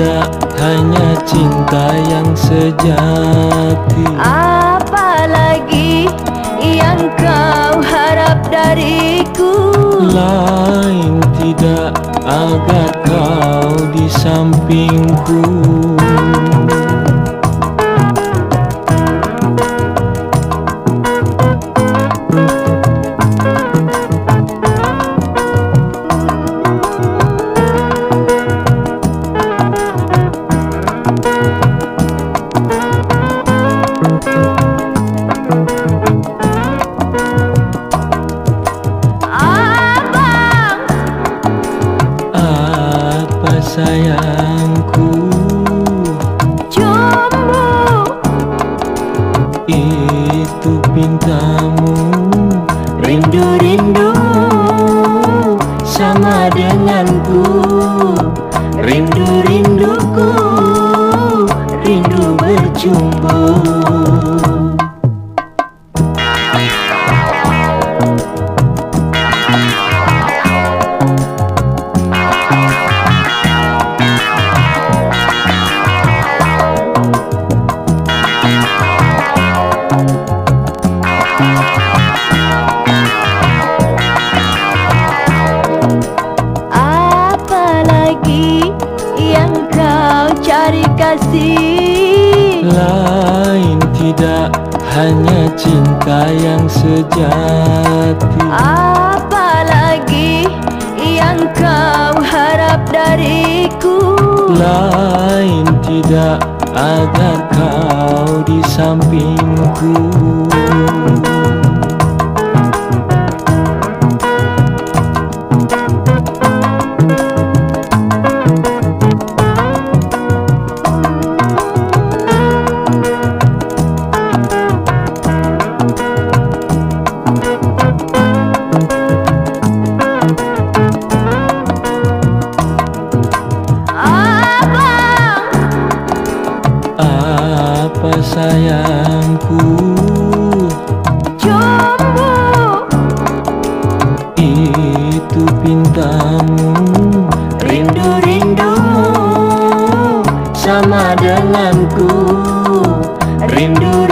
tidak hanya cinta yang sejati. Apalagi yang kau harap dariku. Lain tidak agar kau di sampingku. Sayangku cari kasih. Lain tidak hanya cinta yang sejati. Apalagi yang kau harap dariku. Lain tidak agar kau di sampingku Apa sayangku? Jumbo Itu pintamu. Rindu-rindu Sama denganku. Rindu-rinduku